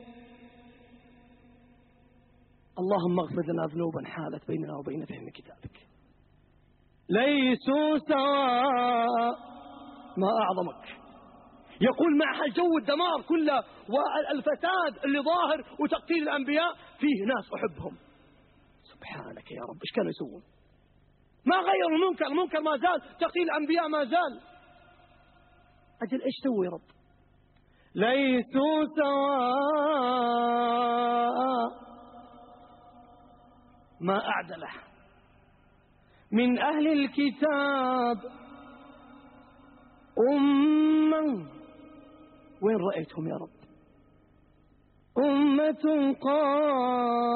اللهم اغفر لنا ذنوبا حالت بيننا وبين فهم كتابك. ليسوا سواء ما أعظمك. يقول مع جو الدمار كله والفساد اللي ظاهر وتقتيل الأنبياء فيه ناس أحبهم. سبحانك يا رب إيش كانوا يسوون؟ ما غيروا المنكر المنكر ما زال تقتيل الأنبياء ما زال. أجل إيش سووا يا رب؟ ليسوا سواء ما أعدله من أهل الكتاب أمة. وين رأيتهم يا رب؟ أمة قائمة.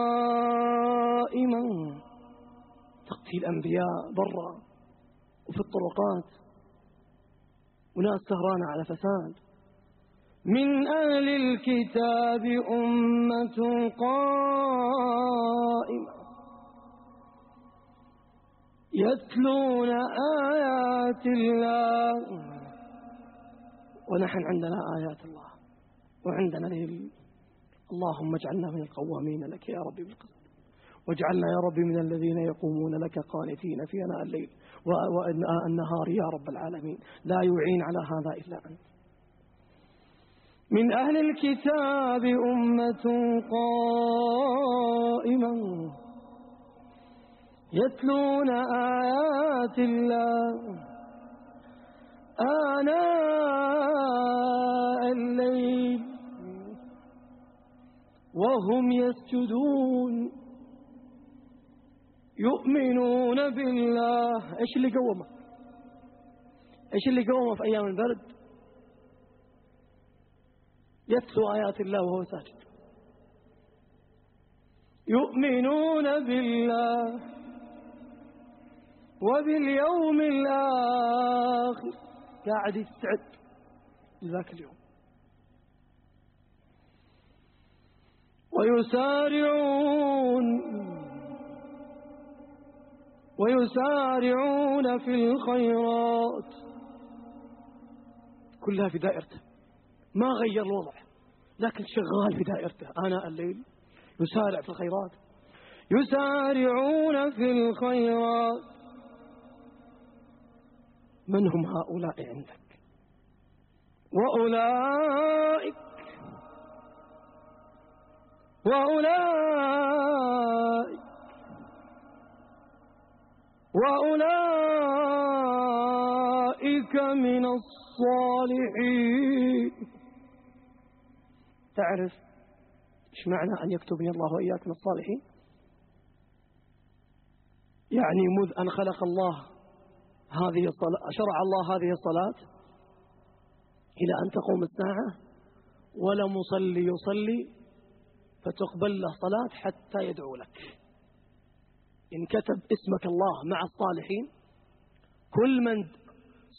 تقتل الأنبياء برا وفي الطرقات. وناس سهرانة على فساد. من أهل الكتاب أمة قائمة يتلون آيات الله. ونحن عندنا آيات الله. وعندنا ليل اللهم اجعلنا من القوامين لك يا ربي بالقسط. واجعلنا يا ربي من الذين يقومون لك قانتين في أناء الليل وأناء النهار يا رب العالمين. لا يعين على هذا إلا أنت. من أهل الكتاب أمة قائمة يتلون آيات الله. آناء الليل وهم يسجدون. يؤمنون بالله. إيش اللي قومه؟ إيش اللي قومه في أيام البرد؟ يتلو آيات الله وهو ساجد. يؤمنون بالله وباليوم الآخر. قاعد يستعد لذاك اليوم. ويسارعون ويسارعون في الخيرات. كلها في دائرته. ما غير الوضع لكن شغال في دائرته. آناء الليل يسارع في الخيرات. يسارعون في الخيرات. من هم هؤلاء عندك؟ وأولئك وأولئك وأولئك من الصالحين. تعرف إيش معنى أن يكتبني الله وإياك من الصالحين؟ يعني مذ أن خلق الله هذه الصلاة شرع الله هذه الصلاة إلى أن تقوم الساعة ولا مصلي يصلي فتقبل له صلاة حتى يدعو لك. إن كتب اسمك الله مع الصالحين كل من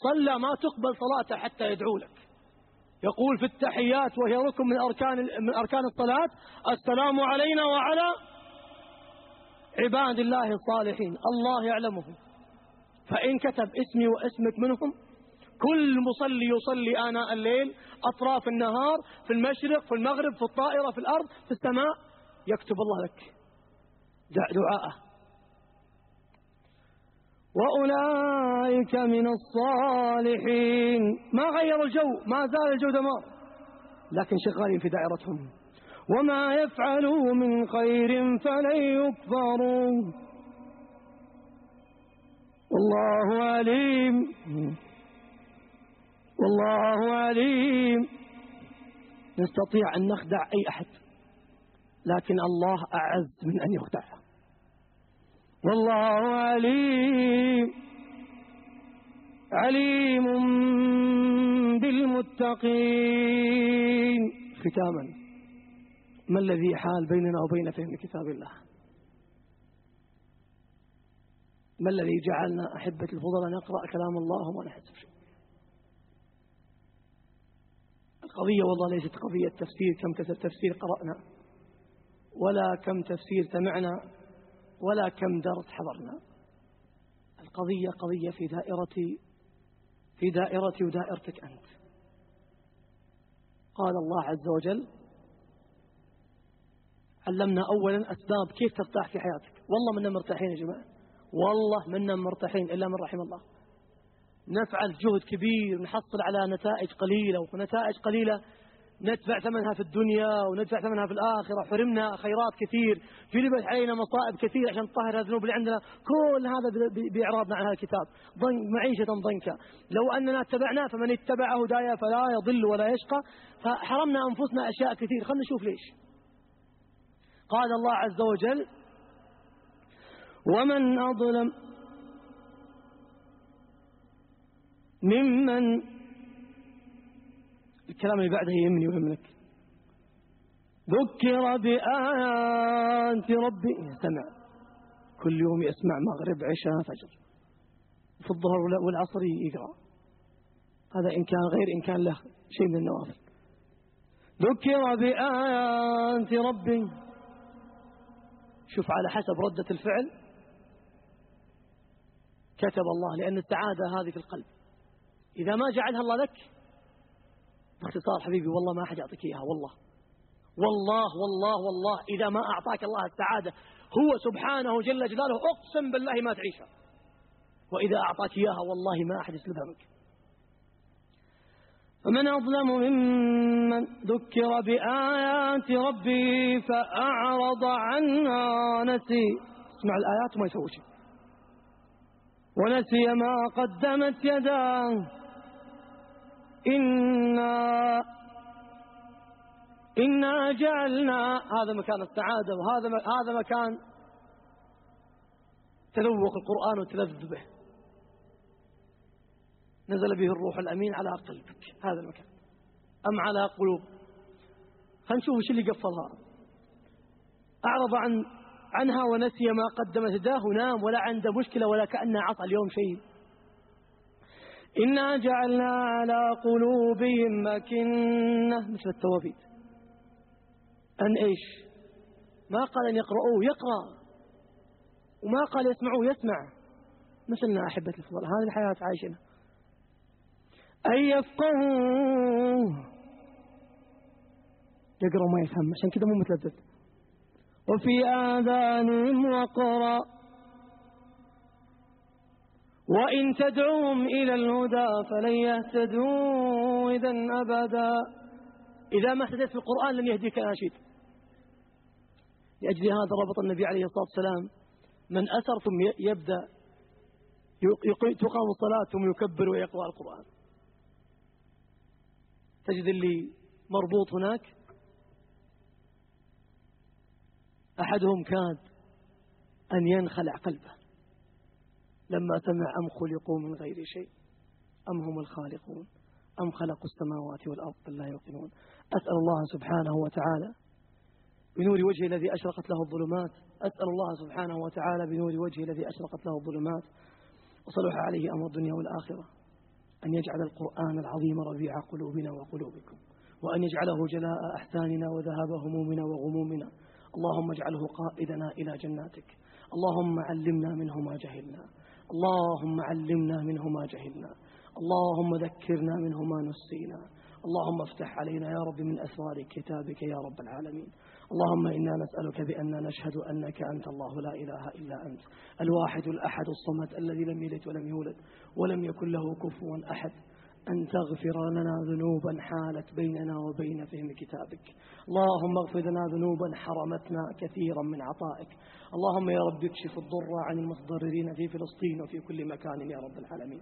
صلى ما تقبل صلاته حتى يدعو لك. يقول في التحيات وهي ركن من أركان من أركان الصلاة السلام علينا وعلى عباد الله الصالحين. الله يعلمهم. فإن كتب اسمي واسمك منهم كل مصلي يصلي آناء الليل أطراف النهار في المشرق في المغرب في الطائرة في الأرض في السماء يكتب الله لك. دعاءه. وأولئك من الصالحين. ما غير الجو ما زال الجو دمار لكن شغالين في دائرتهم. وما يفعلوا من خير فلن يكفروا. والله عليم. والله عليم. نستطيع أن نخدع أي أحد. لكن الله أعز من أن يخدع والله عليم. عليم بالمتقين. ختاما. ما الذي حال بيننا وبين فهم كتاب الله؟ ما الذي جعلنا أحبة الفضلاء نقرأ كلام الله وما نحسب شيء؟ القضية والله ليست قضية تفسير كم تفسير قرأنا ولا كم تفسير سمعنا ولا كم درس حضرنا. القضية قضية في دائرة في دائرتي ودائرتك أنت. قال الله عز وجل علمنا أولا أسباب كيف ترتاح في حياتك. والله منا مرتاحين يا جماعة. والله منا مرتاحين إلا من رحم الله. نفعل جهد كبير نحصل على نتائج قليلة. ونتائج قليلة ندفع ثمنها في الدنيا وندفع ثمنها في الآخرة. حرمنا خيرات كثير. لبس علينا مصائب كثير عشان نطهر الذنوب اللي عندنا. كل هذا بإعراضنا عن هذا الكتاب. معيشة ضنكا. لو أننا اتبعناه فمن اتبع هدايا فلا يضل ولا يشقى. فحرمنا أنفسنا أشياء كثير. خلنا نشوف ليش. قال الله عز وجل ومن أظلم ممن الكلام اللي بعده يهمني ويهمك. ذكر بآيات ربي. سمع. كل يوم يسمع مغرب عشاء فجر. في الظهر والعصر يقرأ. هذا إن كان غير إن كان له شيء من النوافل. ذكر بآيات ربي. شوف على حسب ردة الفعل كتب الله لأن السعادة هذه في القلب. إذا ما جعلها الله لك باختصار حبيبي والله ما أحد يعطيك إياها والله. والله والله والله إذا ما أعطاك الله السعادة هو سبحانه جل جلاله أقسم بالله ما تعيشها. وإذا أعطاك إياها والله ما أحد يسلبها منك. فمن أظلم ممن ذكر بآيات ربه فأعرض عنها نسي. اسمع الآيات وما يسوي شيء. ونسي ما قدمت يداه. إنا إنا جعلنا هذا مكان السعادة وهذا هذا مكان تذوق القرآن وتلذذ به. نزل به الروح الأمين على قلبك هذا المكان. أم على قلوب؟ خلينا نشوف وش اللي قفلها. أعرض عن عنها ونسي ما قدمت يداه نام ولا عنده مشكلة ولا كأنه عصى اليوم شيء. إنا جعلنا على قلوبهم مكنة. مثل التوابيت. أن إيش؟ ما قال أن يقرؤوه يقرأ. وما قال يسمعوه يسمع. مثلنا أحبة الفضل هذه الحياة عايشنا. أن يفقهوا يقرأ ما يفهم عشان كذا مو متلذذ. وفي آذانهم وقرأ. وإن تدعوهم إلى الهدى فلن يهتدوا إذا أبدا. إذا ما اهتديت في القرآن لن يهديك ناشد لأجل هذا ربط النبي عليه الصلاة والسلام من أثر ثم يبدأ تقام الصلاة ثم يكبر ويقرأ القرآن. تجد اللي مربوط هناك أحدهم كاد أن ينخلع قلبه. لما سمع أم خلقوا من غير شيء؟ أم هم الخالقون؟ أم خلقوا السماوات والأرض؟ لا يوقنون. أسأل الله سبحانه وتعالى بنور وجهه الذي أشرقت له الظلمات. أسأل الله سبحانه وتعالى بنور وجهه الذي أشرقت له الظلمات. وصلح عليه أمر الدنيا والآخرة. أن يجعل القرآن العظيم ربيع قلوبنا وقلوبكم. وأن يجعله جلاء أحساننا وذهاب همومنا وغمومنا. اللهم اجعله قائدنا إلى جناتك. اللهم علمنا منه ما جهلنا. اللهم علمنا منه ما جهلنا. اللهم ذكرنا منه ما نسينا. اللهم افتح علينا يا رب من أسرار كتابك يا رب العالمين. اللهم إنا نسألك بأننا نشهد أنك أنت الله لا إله إلا أنت. الواحد الأحد الصمد الذي لم يلد ولم يولد ولم يكن له كفوا أحد. أن تغفر لنا ذنوبا حالت بيننا وبين فهم كتابك. اللهم اغفر لنا ذنوبا حرمتنا كثيرا من عطائك. اللهم يا رب اكشف الضر عن المتضررين في فلسطين وفي كل مكان يا رب العالمين.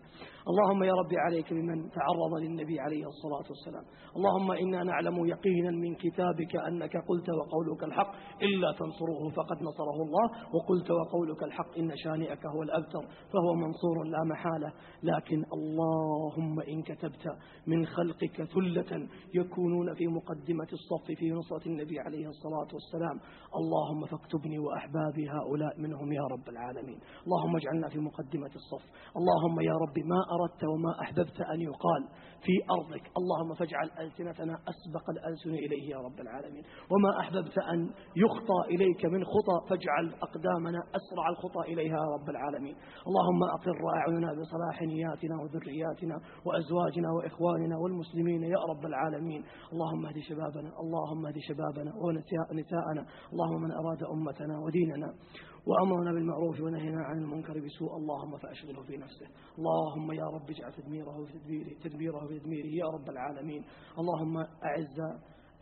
اللهم يا رب عليك بمن تعرض للنبي عليه الصلاة والسلام. اللهم إنا نعلم يقينا من كتابك أنك قلت وقولك الحق. إلا تنصروه فقد نصره الله. وقلت وقولك الحق إن شانئك هو الأبتر فهو منصور لا محالة. لكن اللهم إن كتبت من خلقك ثلة يكونون في مقدمة الصف في نصرة النبي عليه الصلاة والسلام. اللهم فاكتبني وأحبابي هؤلاء منهم يا رب العالمين. اللهم اجعلنا في مقدمة الصف. اللهم يا رب ما أردت وما أحببت أن يقال. في أرضك. اللهم فاجعل ألسنتنا أسبق الألسن إليه يا رب العالمين. وما أحببت أن يخطى إليك من خطى فاجعل أقدامنا أسرع الخطى إليها يا رب العالمين. اللهم أقر أعيننا بصلاح نياتنا وذرياتنا وأزواجنا وإخواننا والمسلمين يا رب العالمين. اللهم اهد شبابنا اللهم اهد شبابنا ونساءنا اللهم من أراد أمتنا وديننا. وأمرنا بالمعروف ونهينا عن المنكر بسوء. اللهم فأشغله في نفسه. اللهم يا رب اجعل تدميره في تدبيره تدبيره في تدميره يا رب العالمين. اللهم أعز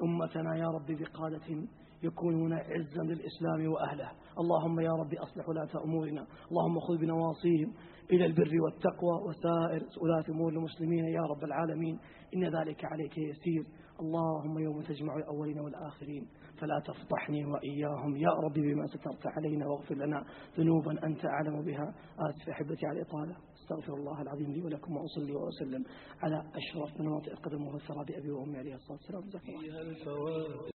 أمتنا يا رب بقادة يكونون عزا للإسلام وأهله. اللهم يا رب أصلح ولاة أمورنا. اللهم خذ بنواصيهم إلى البر والتقوى وسائر ولاة أمور المسلمين يا رب العالمين. إن ذلك عليك يسير. اللهم يوم تجمع الأولين والآخرين. فلا تفضحني وإياهم. يا رب بما سترت علينا واغفر لنا ذنوبا أنت أعلم بها. آسف أحبتي على الإطالة. أستغفر الله العظيم لي ولكم وأصلي وأسلم على أشرف مناطق قدمه الثرى بأبي وأمي عليه الصلاة والسلام.